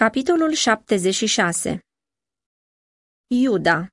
Capitolul 76 Iuda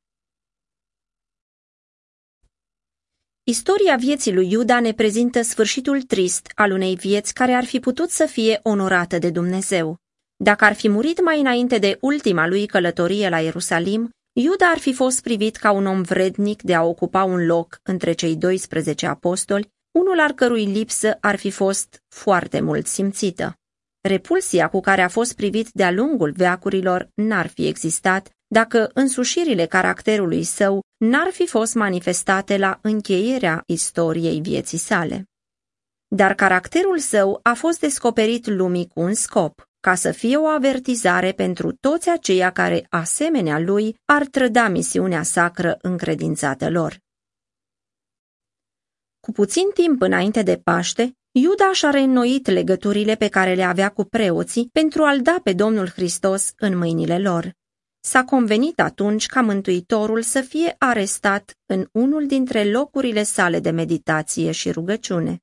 Istoria vieții lui Iuda ne prezintă sfârșitul trist al unei vieți care ar fi putut să fie onorată de Dumnezeu. Dacă ar fi murit mai înainte de ultima lui călătorie la Ierusalim, Iuda ar fi fost privit ca un om vrednic de a ocupa un loc între cei 12 apostoli, unul al cărui lipsă ar fi fost foarte mult simțită. Repulsia cu care a fost privit de-a lungul veacurilor n-ar fi existat dacă însușirile caracterului său n-ar fi fost manifestate la încheierea istoriei vieții sale. Dar caracterul său a fost descoperit lumii cu un scop, ca să fie o avertizare pentru toți aceia care, asemenea lui, ar trăda misiunea sacră încredințată lor. Cu puțin timp înainte de Paște, Iuda și-a reînnoit legăturile pe care le avea cu preoții pentru a-l da pe Domnul Hristos în mâinile lor. S-a convenit atunci ca Mântuitorul să fie arestat în unul dintre locurile sale de meditație și rugăciune.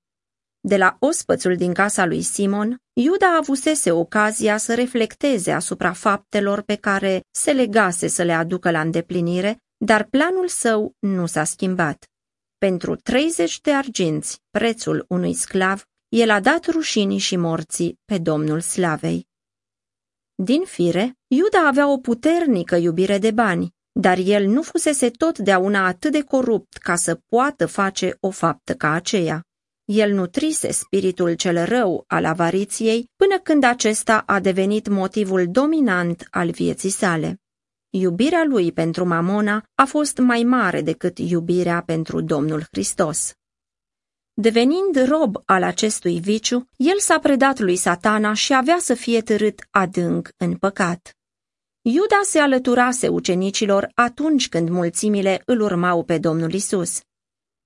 De la ospățul din casa lui Simon, Iuda avusese ocazia să reflecteze asupra faptelor pe care se legase să le aducă la îndeplinire, dar planul său nu s-a schimbat. Pentru 30 de arginți, prețul unui sclav, el a dat rușinii și morții pe Domnul Slavei. Din fire, Iuda avea o puternică iubire de bani, dar el nu fusese totdeauna atât de corupt ca să poată face o faptă ca aceea. El nutrise spiritul cel rău al avariției până când acesta a devenit motivul dominant al vieții sale. Iubirea lui pentru Mamona a fost mai mare decât iubirea pentru Domnul Hristos. Devenind rob al acestui viciu, el s-a predat lui satana și avea să fie târât adânc în păcat. Iuda se alăturase ucenicilor atunci când mulțimile îl urmau pe Domnul Isus.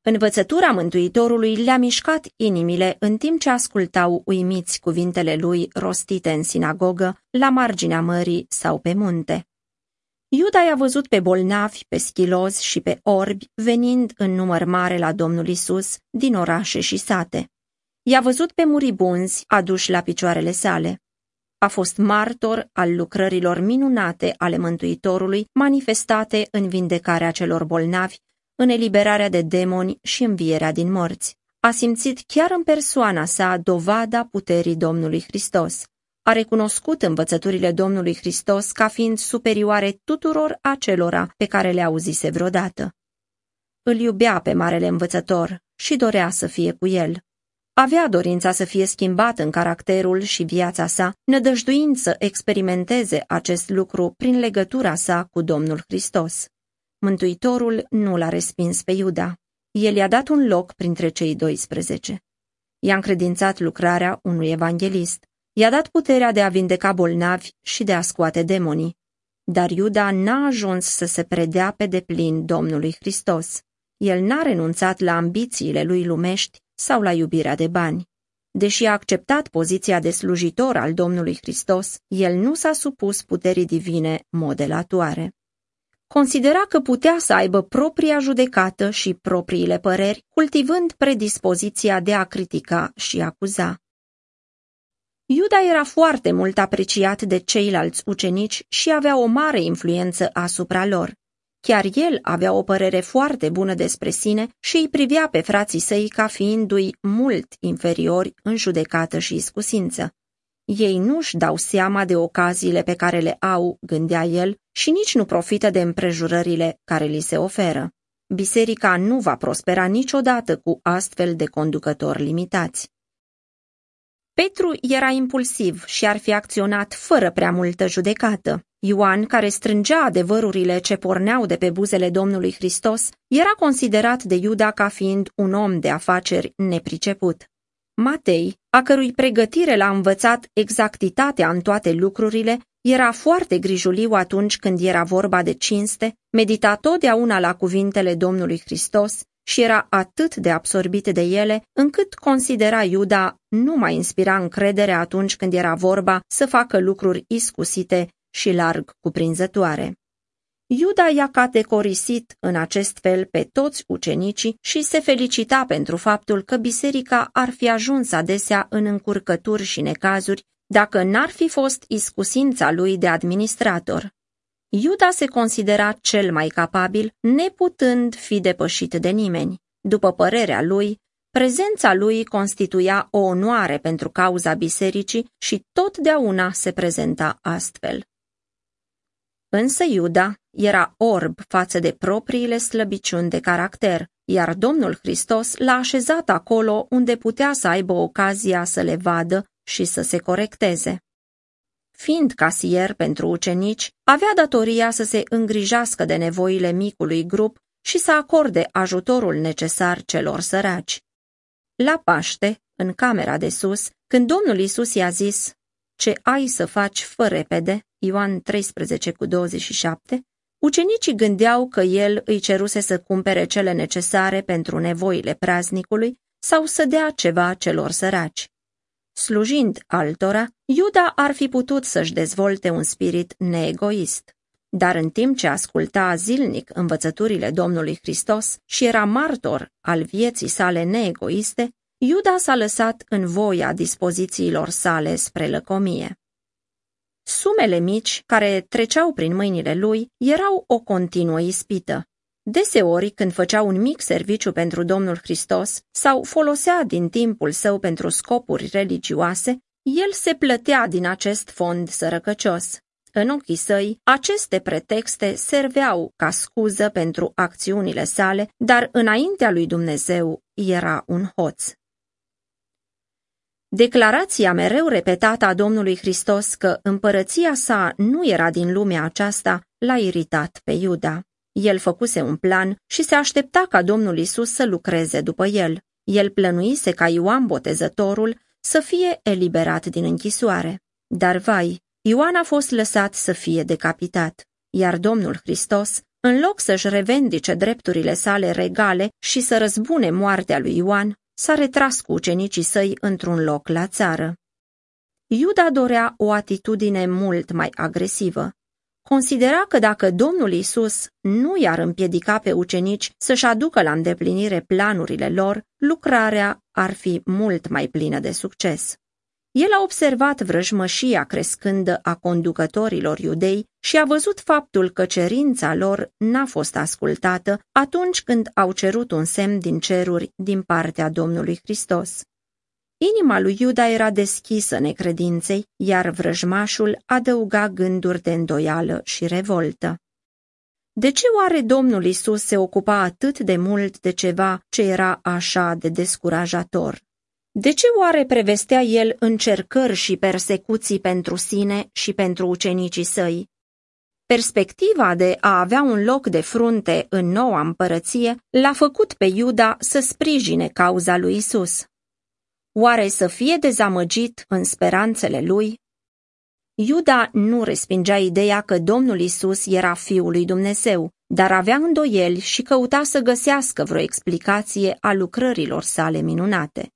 Învățătura Mântuitorului le-a mișcat inimile în timp ce ascultau uimiți cuvintele lui rostite în sinagogă, la marginea mării sau pe munte. Iuda i-a văzut pe bolnavi, pe schilozi și pe orbi venind în număr mare la Domnul Isus din orașe și sate. I-a văzut pe muribunzi aduși la picioarele sale. A fost martor al lucrărilor minunate ale Mântuitorului manifestate în vindecarea celor bolnavi, în eliberarea de demoni și învierea din morți. A simțit chiar în persoana sa dovada puterii Domnului Hristos a recunoscut învățăturile Domnului Hristos ca fiind superioare tuturor acelora pe care le auzise vreodată. Îl iubea pe marele învățător și dorea să fie cu el. Avea dorința să fie schimbat în caracterul și viața sa, nădăjduind să experimenteze acest lucru prin legătura sa cu Domnul Hristos. Mântuitorul nu l-a respins pe Iuda. El i-a dat un loc printre cei 12. I-a încredințat lucrarea unui evanghelist. I-a dat puterea de a vindeca bolnavi și de a scoate demonii. Dar Iuda n-a ajuns să se predea pe deplin Domnului Hristos. El n-a renunțat la ambițiile lui lumești sau la iubirea de bani. Deși a acceptat poziția de slujitor al Domnului Hristos, el nu s-a supus puterii divine modelatoare. Considera că putea să aibă propria judecată și propriile păreri, cultivând predispoziția de a critica și acuza. Iuda era foarte mult apreciat de ceilalți ucenici și avea o mare influență asupra lor. Chiar el avea o părere foarte bună despre sine și îi privea pe frații săi ca fiindu-i mult inferiori în judecată și iscusință. Ei nu-și dau seama de ocaziile pe care le au, gândea el, și nici nu profită de împrejurările care li se oferă. Biserica nu va prospera niciodată cu astfel de conducători limitați. Petru era impulsiv și ar fi acționat fără prea multă judecată. Ioan, care strângea adevărurile ce porneau de pe buzele Domnului Hristos, era considerat de Iuda ca fiind un om de afaceri nepriceput. Matei, a cărui pregătire l-a învățat exactitatea în toate lucrurile, era foarte grijuliu atunci când era vorba de cinste, medita totdeauna la cuvintele Domnului Hristos și era atât de absorbit de ele, încât considera Iuda nu mai inspira încredere atunci când era vorba să facă lucruri iscusite și larg cuprinzătoare. Iuda i-a categorisit în acest fel pe toți ucenicii și se felicita pentru faptul că biserica ar fi ajuns adesea în încurcături și necazuri dacă n-ar fi fost iscusința lui de administrator. Iuda se considera cel mai capabil, neputând fi depășit de nimeni. După părerea lui, prezența lui constituia o onoare pentru cauza bisericii și totdeauna se prezenta astfel. Însă Iuda era orb față de propriile slăbiciuni de caracter, iar Domnul Hristos l-a așezat acolo unde putea să aibă ocazia să le vadă și să se corecteze. Fiind casier pentru ucenici, avea datoria să se îngrijească de nevoile micului grup și să acorde ajutorul necesar celor săraci. La Paște, în camera de sus, când Domnul Isus i-a zis, Ce ai să faci, fă repede, Ioan 13 cu 27, ucenicii gândeau că el îi ceruse să cumpere cele necesare pentru nevoile praznicului sau să dea ceva celor săraci. Slujind altora, Iuda ar fi putut să-și dezvolte un spirit neegoist. Dar în timp ce asculta zilnic învățăturile Domnului Hristos și era martor al vieții sale neegoiste, Iuda s-a lăsat în voia dispozițiilor sale spre lăcomie. Sumele mici care treceau prin mâinile lui erau o continuă ispită. Deseori, când făcea un mic serviciu pentru Domnul Hristos sau folosea din timpul său pentru scopuri religioase, el se plătea din acest fond sărăcăcios. În ochii săi, aceste pretexte serveau ca scuză pentru acțiunile sale, dar înaintea lui Dumnezeu era un hoț. Declarația mereu repetată a Domnului Hristos că împărăția sa nu era din lumea aceasta l-a iritat pe Iuda. El făcuse un plan și se aștepta ca Domnul Isus să lucreze după el. El plănuise ca Ioan Botezătorul să fie eliberat din închisoare. Dar vai, Ioan a fost lăsat să fie decapitat, iar Domnul Hristos, în loc să-și revendice drepturile sale regale și să răzbune moartea lui Ioan, s-a retras cu ucenicii săi într-un loc la țară. Iuda dorea o atitudine mult mai agresivă. Considera că dacă Domnul Isus nu i-ar împiedica pe ucenici să-și aducă la îndeplinire planurile lor, lucrarea ar fi mult mai plină de succes. El a observat vrăjmășia crescândă a conducătorilor iudei și a văzut faptul că cerința lor n-a fost ascultată atunci când au cerut un semn din ceruri din partea Domnului Hristos. Inima lui Iuda era deschisă necredinței, iar vrăjmașul adăuga gânduri de îndoială și revoltă. De ce oare Domnul Isus se ocupa atât de mult de ceva ce era așa de descurajator? De ce oare prevestea el încercări și persecuții pentru sine și pentru ucenicii săi? Perspectiva de a avea un loc de frunte în noua împărăție l-a făcut pe Iuda să sprijine cauza lui Isus. Oare să fie dezamăgit în speranțele lui? Iuda nu respingea ideea că Domnul Isus era Fiul lui Dumnezeu, dar avea îndoieli și căuta să găsească vreo explicație a lucrărilor sale minunate.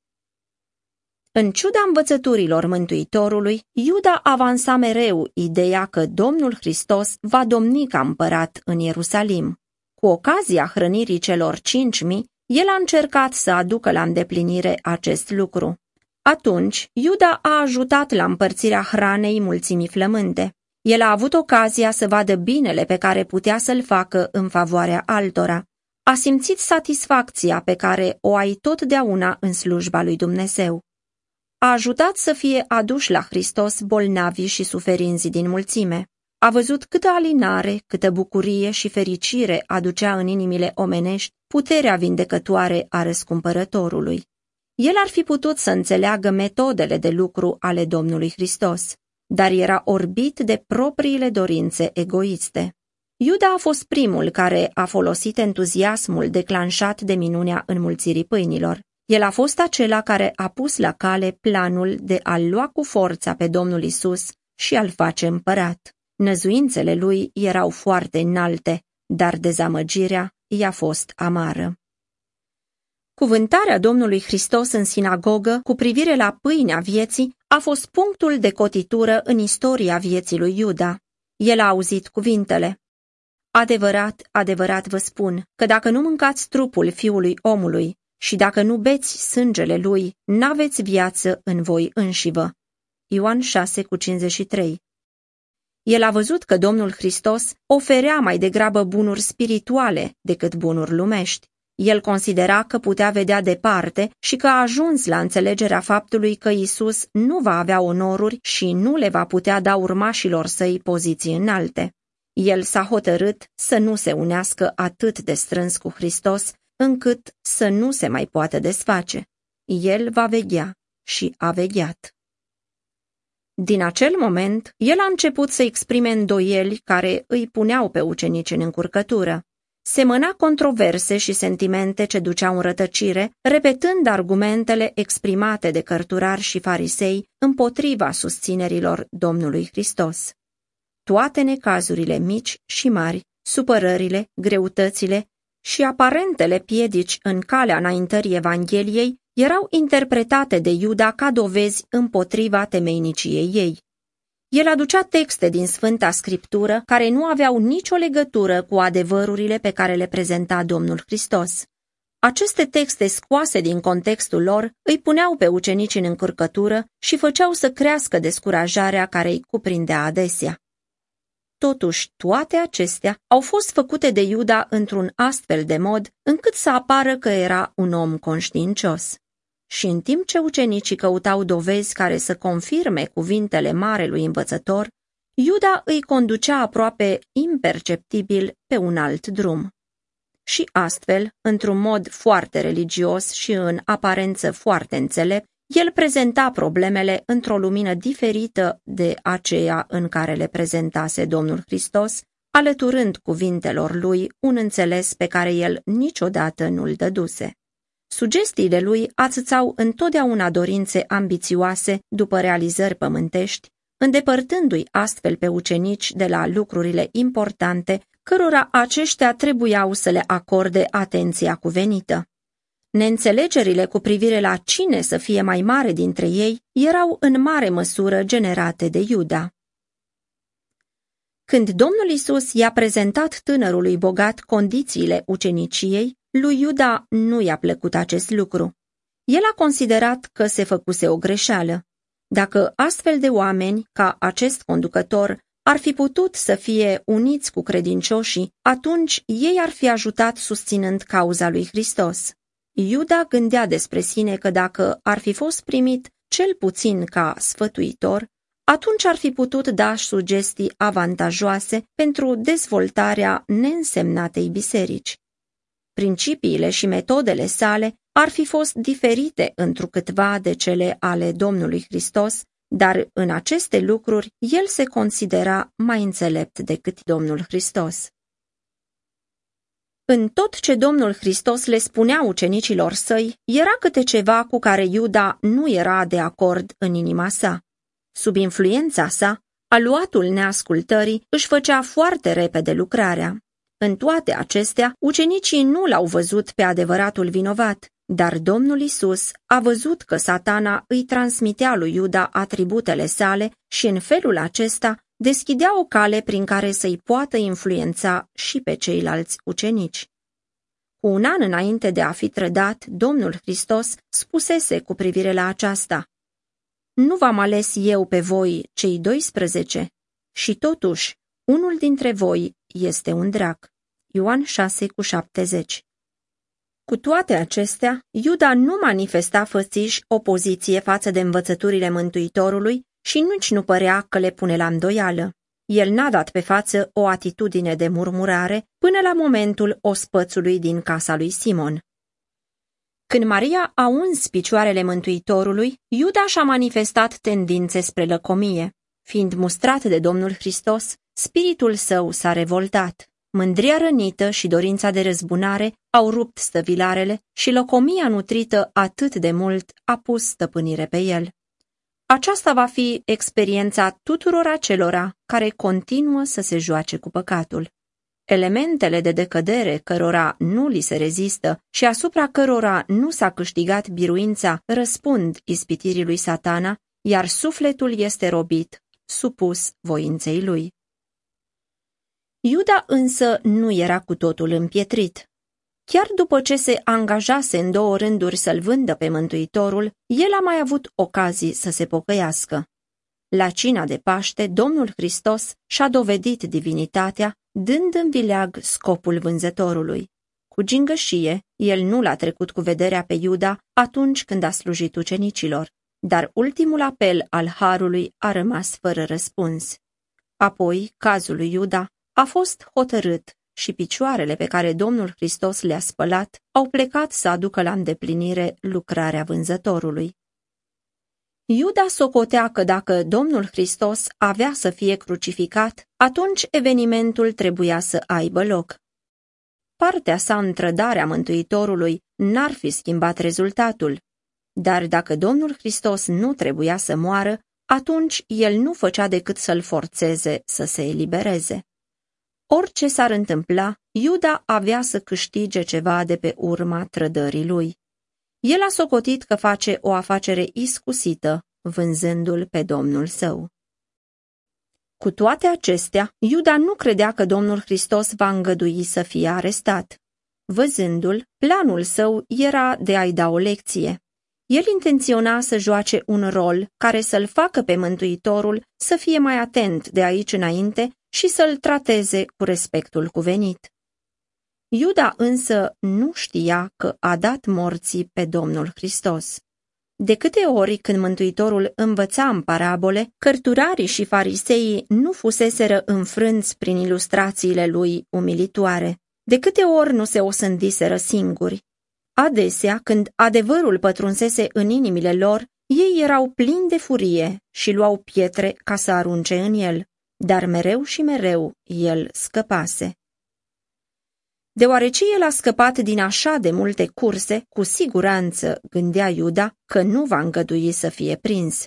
În ciuda învățăturilor Mântuitorului, Iuda avansa mereu ideea că Domnul Hristos va domni ca împărat în Ierusalim. Cu ocazia hrănirii celor cinci mii, el a încercat să aducă la îndeplinire acest lucru. Atunci, Iuda a ajutat la împărțirea hranei mulțimii flământe. El a avut ocazia să vadă binele pe care putea să-l facă în favoarea altora. A simțit satisfacția pe care o ai totdeauna în slujba lui Dumnezeu a ajutat să fie aduși la Hristos bolnavii și suferinzii din mulțime. A văzut câtă alinare, câtă bucurie și fericire aducea în inimile omenești puterea vindecătoare a răscumpărătorului. El ar fi putut să înțeleagă metodele de lucru ale Domnului Hristos, dar era orbit de propriile dorințe egoiste. Iuda a fost primul care a folosit entuziasmul declanșat de minunea înmulțirii pâinilor. El a fost acela care a pus la cale planul de a-l lua cu forța pe Domnul Isus și a-l face împărat. Năzuințele lui erau foarte înalte, dar dezamăgirea i-a fost amară. Cuvântarea Domnului Hristos în sinagogă cu privire la pâinea vieții a fost punctul de cotitură în istoria vieții lui Iuda. El a auzit cuvintele. Adevărat, adevărat vă spun că dacă nu mâncați trupul fiului omului și dacă nu beți sângele lui, n-aveți viață în voi înșivă. Ioan 6 cu 53. El a văzut că Domnul Hristos oferea mai degrabă bunuri spirituale decât bunuri lumești. El considera că putea vedea departe și că a ajuns la înțelegerea faptului că Isus nu va avea onoruri și nu le va putea da urmașilor săi poziții înalte. El s-a hotărât să nu se unească atât de strâns cu Hristos, încât să nu se mai poată desface. El va veghea și a vegheat. Din acel moment, el a început să exprime îndoieli care îi puneau pe ucenici în încurcătură. Semăna controverse și sentimente ce duceau în rătăcire, repetând argumentele exprimate de cărturari și farisei împotriva susținerilor Domnului Hristos. Toate necazurile mici și mari, supărările, greutățile și aparentele piedici în calea înaintării Evangheliei erau interpretate de Iuda ca dovezi împotriva temeiniciei ei. El aducea texte din Sfânta Scriptură care nu aveau nicio legătură cu adevărurile pe care le prezenta Domnul Hristos. Aceste texte scoase din contextul lor îi puneau pe ucenici în încurcătură și făceau să crească descurajarea care îi cuprindea adesea. Totuși, toate acestea au fost făcute de Iuda într-un astfel de mod încât să apară că era un om conștiincios. Și în timp ce ucenicii căutau dovezi care să confirme cuvintele marelui învățător, Iuda îi conducea aproape imperceptibil pe un alt drum. Și astfel, într-un mod foarte religios și în aparență foarte înțelept, el prezenta problemele într-o lumină diferită de aceea în care le prezentase Domnul Hristos, alăturând cuvintelor lui un înțeles pe care el niciodată nu-l dăduse. Sugestiile lui ațățau întotdeauna dorințe ambițioase după realizări pământești, îndepărtându-i astfel pe ucenici de la lucrurile importante cărora aceștia trebuiau să le acorde atenția cuvenită. Neînțelegerile cu privire la cine să fie mai mare dintre ei erau în mare măsură generate de Iuda. Când Domnul Isus i-a prezentat tânărului bogat condițiile uceniciei, lui Iuda nu i-a plăcut acest lucru. El a considerat că se făcuse o greșeală. Dacă astfel de oameni, ca acest conducător, ar fi putut să fie uniți cu credincioșii, atunci ei ar fi ajutat susținând cauza lui Hristos. Iuda gândea despre sine că dacă ar fi fost primit cel puțin ca sfătuitor, atunci ar fi putut da sugestii avantajoase pentru dezvoltarea neînsemnatei biserici. Principiile și metodele sale ar fi fost diferite întrucâtva de cele ale Domnului Hristos, dar în aceste lucruri el se considera mai înțelept decât Domnul Hristos. În tot ce Domnul Hristos le spunea ucenicilor săi, era câte ceva cu care Iuda nu era de acord în inima sa. Sub influența sa, aluatul neascultării își făcea foarte repede lucrarea. În toate acestea, ucenicii nu l-au văzut pe adevăratul vinovat, dar Domnul Isus a văzut că satana îi transmitea lui Iuda atributele sale și în felul acesta deschidea o cale prin care să-i poată influența și pe ceilalți ucenici. Cu un an înainte de a fi trădat, Domnul Hristos spusese cu privire la aceasta, Nu v-am ales eu pe voi, cei 12, și totuși, unul dintre voi este un drac. Ioan 6 cu 70 Cu toate acestea, Iuda nu manifesta fățiș opoziție față de învățăturile Mântuitorului și nici nu părea că le pune la îndoială. El n-a dat pe față o atitudine de murmurare până la momentul ospățului din casa lui Simon. Când Maria a uns picioarele Mântuitorului, Iuda și-a manifestat tendințe spre lăcomie. Fiind mustrat de Domnul Hristos, spiritul său s-a revoltat. Mândria rănită și dorința de răzbunare au rupt stăvilarele și locomia nutrită atât de mult a pus stăpânire pe el. Aceasta va fi experiența tuturor acelora care continuă să se joace cu păcatul. Elementele de decădere cărora nu li se rezistă și asupra cărora nu s-a câștigat biruința răspund ispitirii lui satana, iar sufletul este robit, supus voinței lui. Iuda însă nu era cu totul împietrit. Chiar după ce se angajase în două rânduri să-l vândă pe Mântuitorul, el a mai avut ocazii să se pocăiască. La cina de Paște, Domnul Hristos și-a dovedit divinitatea, dând în vileag scopul vânzătorului. Cu gingășie, el nu l-a trecut cu vederea pe Iuda atunci când a slujit ucenicilor, dar ultimul apel al Harului a rămas fără răspuns. Apoi, cazul lui Iuda a fost hotărât și picioarele pe care Domnul Hristos le-a spălat au plecat să aducă la îndeplinire lucrarea vânzătorului. Iuda socotea că dacă Domnul Hristos avea să fie crucificat, atunci evenimentul trebuia să aibă loc. Partea sa în trădarea Mântuitorului n-ar fi schimbat rezultatul, dar dacă Domnul Hristos nu trebuia să moară, atunci el nu făcea decât să-l forțeze să se elibereze. Orice s-ar întâmpla, Iuda avea să câștige ceva de pe urma trădării lui. El a socotit că face o afacere iscusită, vânzându-l pe domnul său. Cu toate acestea, Iuda nu credea că Domnul Hristos va îngădui să fie arestat. Văzându-l, planul său era de a-i da o lecție. El intenționa să joace un rol care să-l facă pe Mântuitorul să fie mai atent de aici înainte și să-l trateze cu respectul cuvenit. Iuda însă nu știa că a dat morții pe Domnul Hristos. De câte ori când Mântuitorul învăța în parabole, cărturarii și fariseii nu fuseseră înfrânți prin ilustrațiile lui umilitoare. De câte ori nu se osândiseră singuri. Adesea, când adevărul pătrunsese în inimile lor, ei erau plini de furie și luau pietre ca să arunce în el, dar mereu și mereu el scăpase. Deoarece el a scăpat din așa de multe curse, cu siguranță, gândea Iuda, că nu va îngădui să fie prins.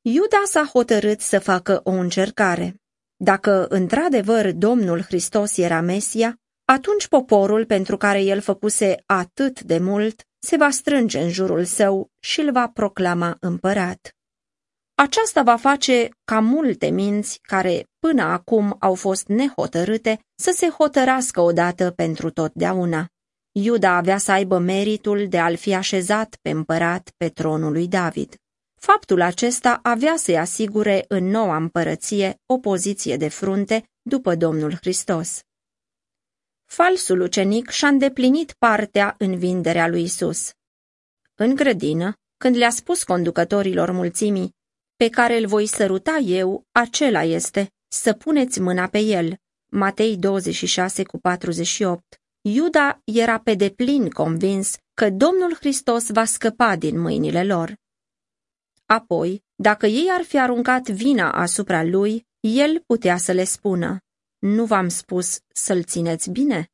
Iuda s-a hotărât să facă o încercare. Dacă într-adevăr Domnul Hristos era Mesia, atunci poporul pentru care el făcuse atât de mult se va strânge în jurul său și îl va proclama împărat. Aceasta va face ca multe minți care până acum au fost nehotărâte să se hotărască odată pentru totdeauna. Iuda avea să aibă meritul de a-l fi așezat pe împărat pe tronul lui David. Faptul acesta avea să-i asigure în noua împărăție o poziție de frunte după Domnul Hristos. Falsul ucenic și-a îndeplinit partea în vinderea lui Isus. În grădină, când le-a spus conducătorilor mulțimii, pe care îl voi săruta eu, acela este, să puneți mâna pe el. Matei 26 cu 48. Iuda era pe deplin convins că Domnul Hristos va scăpa din mâinile lor. Apoi, dacă ei ar fi aruncat vina asupra lui, el putea să le spună, nu v-am spus să-l țineți bine?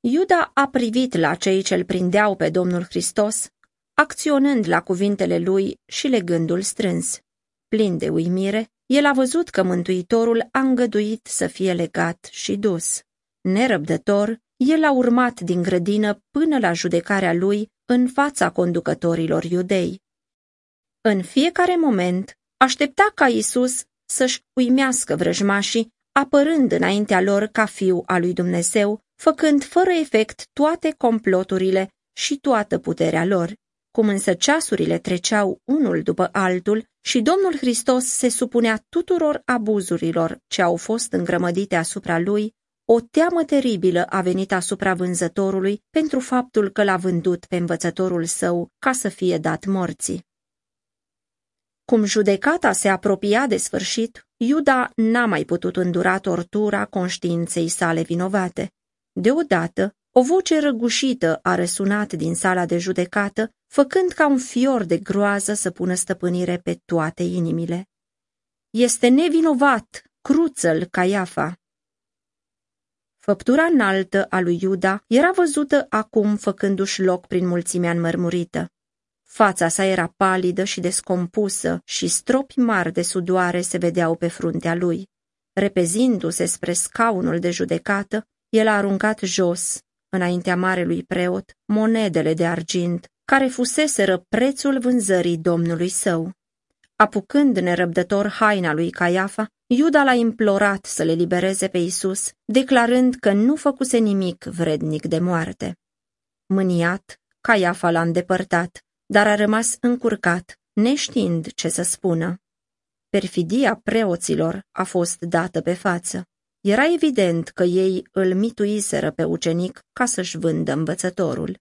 Iuda a privit la cei ce-l prindeau pe Domnul Hristos, acționând la cuvintele lui și legându-l strâns. Plin de uimire, el a văzut că Mântuitorul a îngăduit să fie legat și dus. Nerăbdător, el a urmat din grădină până la judecarea lui în fața conducătorilor iudei. În fiecare moment, aștepta ca Isus să-și uimească vrăjmașii, apărând înaintea lor ca fiu al lui Dumnezeu, făcând fără efect toate comploturile și toată puterea lor. Cum însă ceasurile treceau unul după altul și Domnul Hristos se supunea tuturor abuzurilor ce au fost îngrămădite asupra lui, o teamă teribilă a venit asupra vânzătorului pentru faptul că l-a vândut pe învățătorul său ca să fie dat morții. Cum judecata se apropia de sfârșit, Iuda n-a mai putut îndura tortura conștiinței sale vinovate. Deodată, o voce răgușită a răsunat din sala de judecată, făcând ca un fior de groază să pună stăpânire pe toate inimile. Este nevinovat, cruță-l Caiafa! Făptura înaltă a lui Iuda era văzută acum făcându-și loc prin mulțimea înmărmurită. Fața sa era palidă și descompusă și stropi mari de sudoare se vedeau pe fruntea lui. Repezindu-se spre scaunul de judecată, el a aruncat jos, înaintea marelui preot, monedele de argint, care fuseseră prețul vânzării domnului său. Apucând nerăbdător haina lui Caiafa, Iuda l-a implorat să le libereze pe Isus, declarând că nu făcuse nimic vrednic de moarte. Mâniat, Caiafa l-a îndepărtat, dar a rămas încurcat, neștiind ce să spună. Perfidia preoților a fost dată pe față. Era evident că ei îl mituiseră pe ucenic ca să-și vândă învățătorul.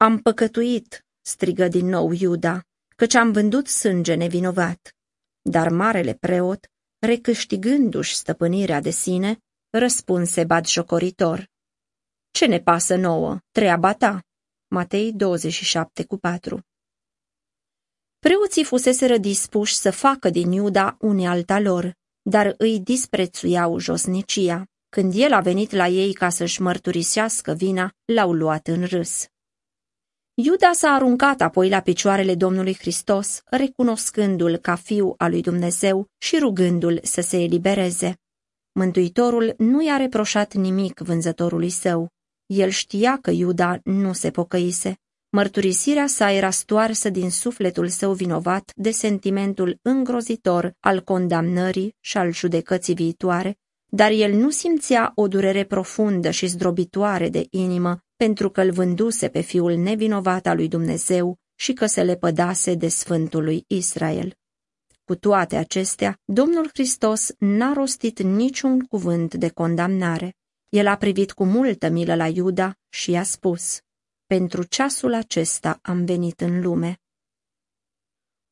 Am păcătuit, strigă din nou Iuda, căci am vândut sânge nevinovat. Dar marele preot, recâștigându-și stăpânirea de sine, răspunse batjocoritor. Ce ne pasă nouă? Treaba ta. Matei 27 cu 4 Preoții fuseseră dispuși să facă din Iuda unealta lor, dar îi disprețuiau josnicia. Când el a venit la ei ca să-și mărturisească vina, l-au luat în râs. Iuda s-a aruncat apoi la picioarele Domnului Hristos, recunoscându-l ca fiu al lui Dumnezeu și rugându-l să se elibereze. Mântuitorul nu i-a reproșat nimic vânzătorului său. El știa că Iuda nu se pocăise. Mărturisirea sa era stoarsă din sufletul său vinovat de sentimentul îngrozitor al condamnării și al judecății viitoare, dar el nu simțea o durere profundă și zdrobitoare de inimă pentru că îl vânduse pe fiul nevinovat al lui Dumnezeu și că se lepădase de Sfântul lui Israel. Cu toate acestea, Domnul Hristos n-a rostit niciun cuvânt de condamnare. El a privit cu multă milă la Iuda și i-a spus, Pentru ceasul acesta am venit în lume.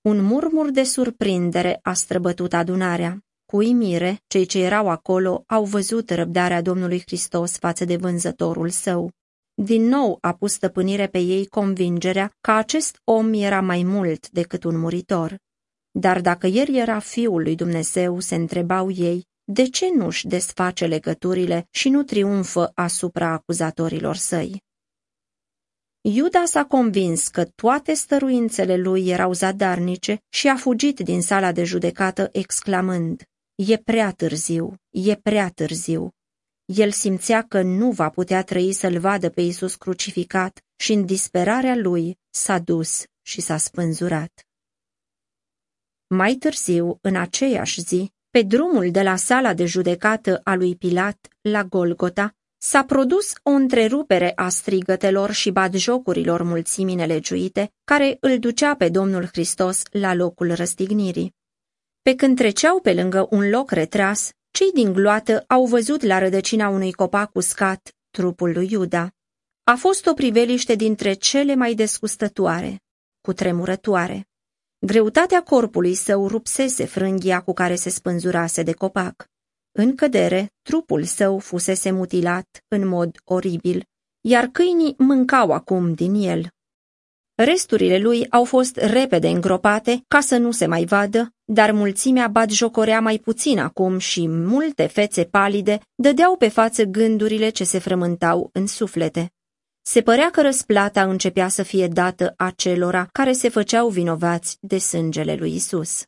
Un murmur de surprindere a străbătut adunarea. Cu imire, cei ce erau acolo au văzut răbdarea Domnului Hristos față de vânzătorul său. Din nou a pus stăpânire pe ei convingerea că acest om era mai mult decât un muritor. Dar dacă el era fiul lui Dumnezeu, se întrebau ei, de ce nu-și desface legăturile și nu triumfă asupra acuzatorilor săi? Iuda s-a convins că toate stăruințele lui erau zadarnice și a fugit din sala de judecată exclamând, E prea târziu, e prea târziu. El simțea că nu va putea trăi să-l vadă pe Isus crucificat și în disperarea lui s-a dus și s-a spânzurat. Mai târziu, în aceeași zi, pe drumul de la sala de judecată a lui Pilat la Golgota, s-a produs o întrerupere a strigătelor și batjocurilor mulțimii nelegiuite, care îl ducea pe Domnul Hristos la locul răstignirii. Pe când treceau pe lângă un loc retras, cei din gloată au văzut la rădăcina unui copac uscat trupul lui Iuda. A fost o priveliște dintre cele mai descustătoare, cu tremurătoare. Greutatea corpului său rupsese frânghia cu care se spânzurase de copac. În cădere, trupul său fusese mutilat în mod oribil, iar câinii mâncau acum din el. Resturile lui au fost repede îngropate ca să nu se mai vadă, dar mulțimea jocorea mai puțin acum și multe fețe palide dădeau pe față gândurile ce se frământau în suflete. Se părea că răsplata începea să fie dată acelora care se făceau vinovați de sângele lui Isus.